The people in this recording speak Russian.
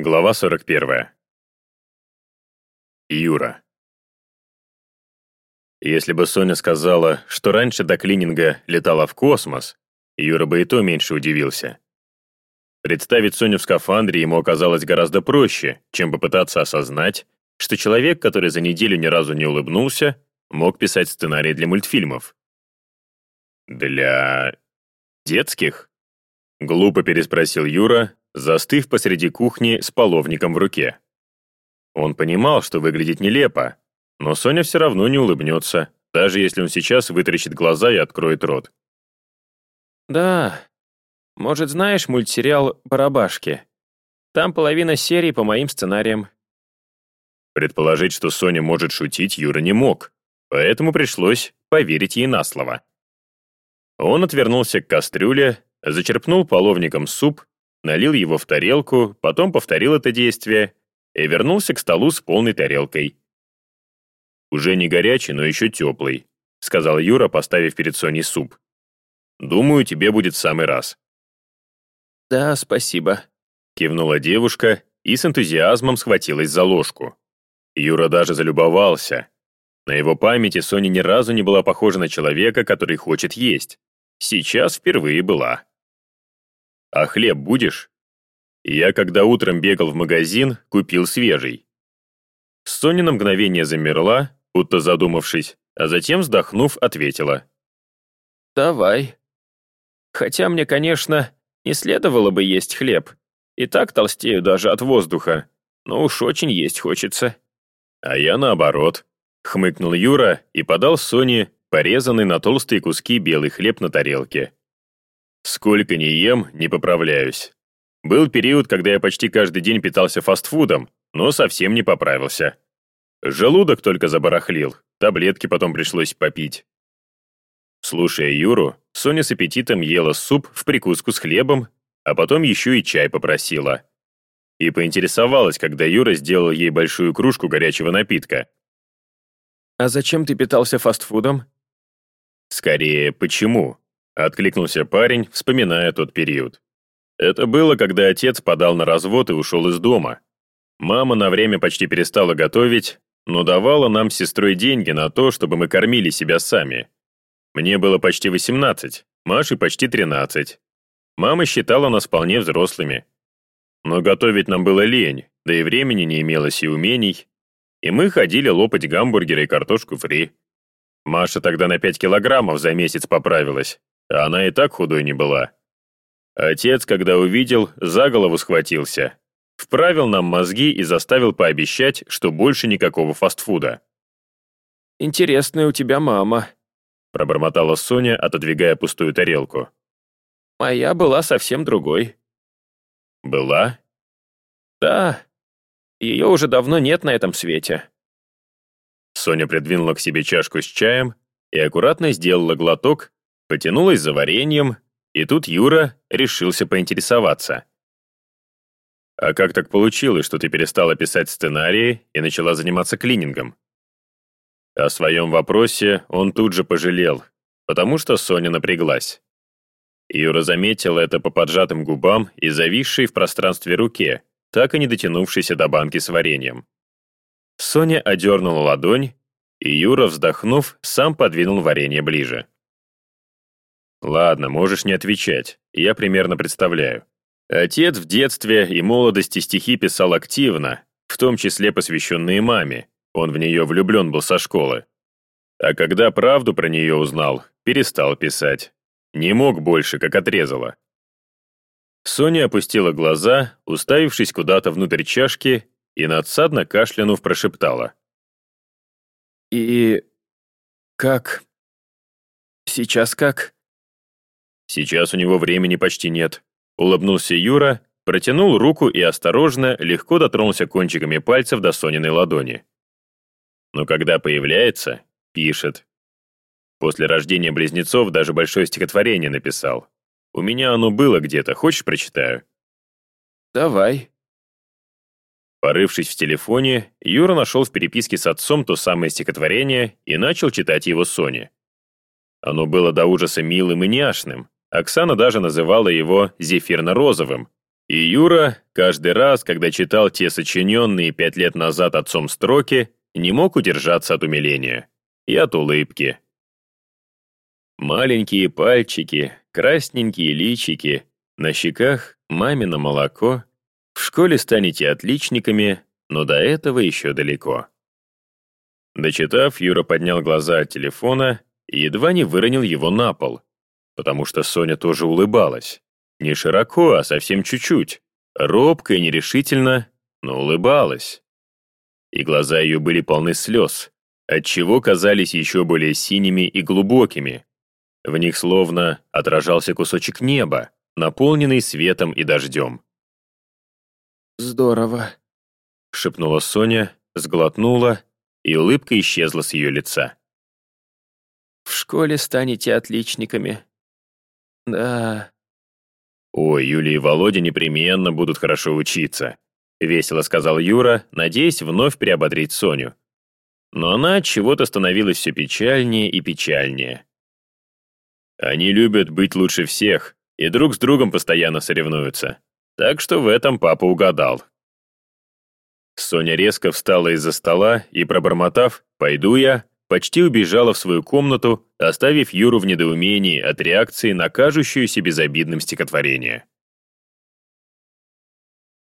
Глава 41. Юра. Если бы Соня сказала, что раньше до клининга летала в космос, Юра бы и то меньше удивился. Представить Соню в скафандре ему оказалось гораздо проще, чем попытаться осознать, что человек, который за неделю ни разу не улыбнулся, мог писать сценарий для мультфильмов. Для... детских? Глупо переспросил Юра, застыв посреди кухни с половником в руке. Он понимал, что выглядит нелепо, но Соня все равно не улыбнется, даже если он сейчас вытрящит глаза и откроет рот. «Да, может, знаешь мультсериал «Барабашки»? Там половина серии по моим сценариям». Предположить, что Соня может шутить, Юра не мог, поэтому пришлось поверить ей на слово. Он отвернулся к кастрюле, зачерпнул половником суп, налил его в тарелку, потом повторил это действие и вернулся к столу с полной тарелкой. «Уже не горячий, но еще теплый», — сказал Юра, поставив перед Соней суп. «Думаю, тебе будет в самый раз». «Да, спасибо», — кивнула девушка и с энтузиазмом схватилась за ложку. Юра даже залюбовался. На его памяти Соня ни разу не была похожа на человека, который хочет есть. Сейчас впервые была. «А хлеб будешь?» Я, когда утром бегал в магазин, купил свежий. Соня на мгновение замерла, будто задумавшись, а затем, вздохнув, ответила. «Давай. Хотя мне, конечно, не следовало бы есть хлеб. И так толстею даже от воздуха, но уж очень есть хочется». «А я наоборот», — хмыкнул Юра и подал Соне порезанный на толстые куски белый хлеб на тарелке. Сколько ни ем, не поправляюсь. Был период, когда я почти каждый день питался фастфудом, но совсем не поправился. Желудок только забарахлил, таблетки потом пришлось попить. Слушая Юру, Соня с аппетитом ела суп в прикуску с хлебом, а потом еще и чай попросила. И поинтересовалась, когда Юра сделал ей большую кружку горячего напитка. «А зачем ты питался фастфудом?» «Скорее, почему?» — откликнулся парень, вспоминая тот период. Это было, когда отец подал на развод и ушел из дома. Мама на время почти перестала готовить, но давала нам с сестрой деньги на то, чтобы мы кормили себя сами. Мне было почти 18, Маше почти 13. Мама считала нас вполне взрослыми. Но готовить нам было лень, да и времени не имелось и умений. И мы ходили лопать гамбургеры и картошку фри. Маша тогда на 5 килограммов за месяц поправилась, она и так худой не была. Отец, когда увидел, за голову схватился. Вправил нам мозги и заставил пообещать, что больше никакого фастфуда. «Интересная у тебя мама», — пробормотала Соня, отодвигая пустую тарелку. «Моя была совсем другой». «Была?» «Да. Ее уже давно нет на этом свете». Соня придвинула к себе чашку с чаем и аккуратно сделала глоток, потянулась за вареньем, и тут Юра решился поинтересоваться. «А как так получилось, что ты перестала писать сценарии и начала заниматься клинингом?» О своем вопросе он тут же пожалел, потому что Соня напряглась. Юра заметил это по поджатым губам и зависшей в пространстве руке, так и не дотянувшейся до банки с вареньем. Соня одернула ладонь, и Юра, вздохнув, сам подвинул варенье ближе. «Ладно, можешь не отвечать, я примерно представляю. Отец в детстве и молодости стихи писал активно, в том числе посвященные маме, он в нее влюблен был со школы. А когда правду про нее узнал, перестал писать. Не мог больше, как отрезало. Соня опустила глаза, уставившись куда-то внутрь чашки, и надсадно кашлянув прошептала. «И... как? Сейчас как?» «Сейчас у него времени почти нет», — улыбнулся Юра, протянул руку и осторожно, легко дотронулся кончиками пальцев до Сониной ладони. Но когда появляется, пишет. После рождения близнецов даже большое стихотворение написал. У меня оно было где-то, хочешь прочитаю? Давай. Порывшись в телефоне, Юра нашел в переписке с отцом то самое стихотворение и начал читать его Соне. Оно было до ужаса милым и няшным. Оксана даже называла его «зефирно-розовым». И Юра каждый раз, когда читал те сочиненные пять лет назад отцом строки, не мог удержаться от умиления и от улыбки. Маленькие пальчики, красненькие личики, на щеках мамино молоко. В школе станете отличниками, но до этого еще далеко. Дочитав, Юра поднял глаза от телефона и едва не выронил его на пол, потому что Соня тоже улыбалась. Не широко, а совсем чуть-чуть. Робко и нерешительно, но улыбалась. И глаза ее были полны слез, отчего казались еще более синими и глубокими. В них словно отражался кусочек неба, наполненный светом и дождем. «Здорово», — шепнула Соня, сглотнула, и улыбка исчезла с ее лица. «В школе станете отличниками». «Да, «Ой, Юлия и Володя непременно будут хорошо учиться», — весело сказал Юра, надеясь вновь приободрить Соню. Но она от чего-то становилась все печальнее и печальнее. Они любят быть лучше всех и друг с другом постоянно соревнуются. Так что в этом папа угадал. Соня резко встала из-за стола и, пробормотав «пойду я», почти убежала в свою комнату, оставив Юру в недоумении от реакции на кажущееся безобидным стихотворение.